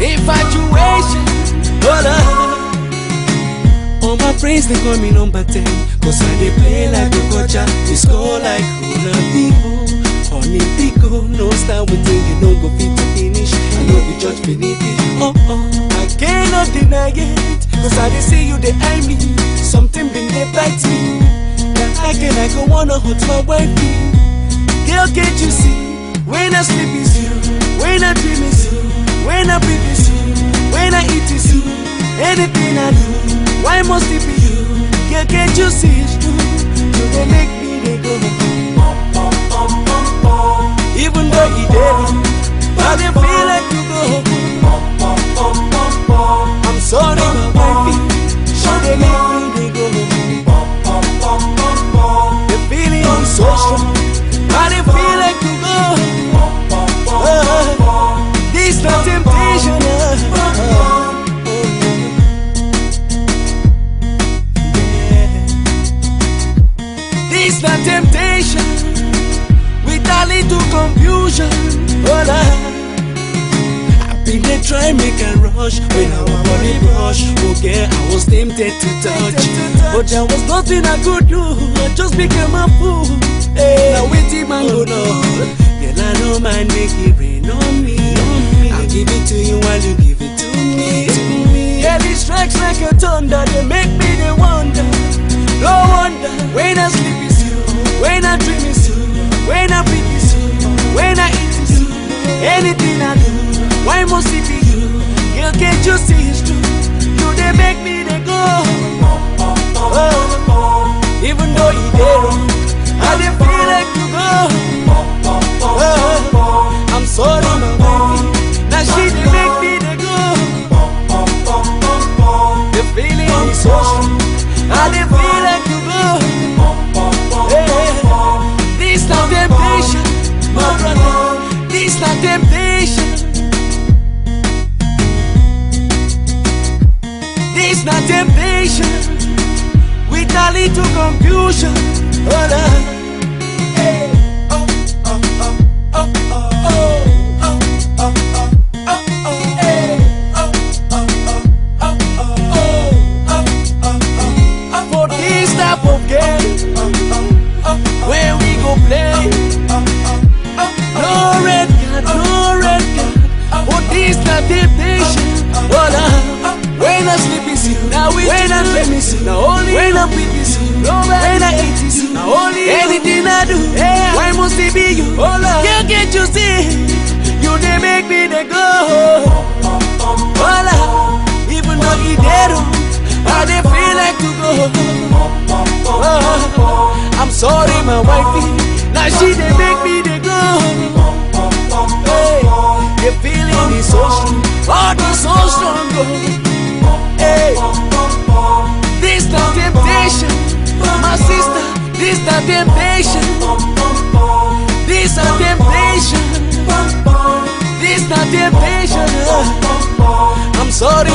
infatuation. Hold on. All my friends they call me number 10 Cause I they play like Okocha We score like Ronaldinho Honey Pico No style within you no go fit to finish. I know we judge beneath it. Oh oh. I cannot deny it. Cause I they see you they eye me. Something been they bite me. That I can I go wanna hurt my wifey Girl can't you see? When I sleep is you When I dream is When I breathe is When I eat is you Anything I do confusion. Hold on. I been there try make a rush when I was on the rush. Okay, I was tempted to touch, but there was nothing I could do. I just became a fool. Hey, now waiting man go now. Girl, I know man make it rain on me. I'll give it to you while you give it to me. Yeah, it strikes like a thunder. They make me the wonder. I feel like you this not temptation. This not temptation. This not temptation. With a little confusion. Hold on. We when I dream is you, now only when I breathe is you, no when I eat is you, now only anything I do, yeah. why must it be you? Hold on. Girl, can't you see? You they make me they go. Hold oh, on. Even though you dead, I they feel like to go. Oh, I'm sorry, my wifey. Now she they make me they go. Hey, the feeling is so strong, oh, so strong. Oh. Please stop being patient. Please stop being patient. Please. I'm sorry,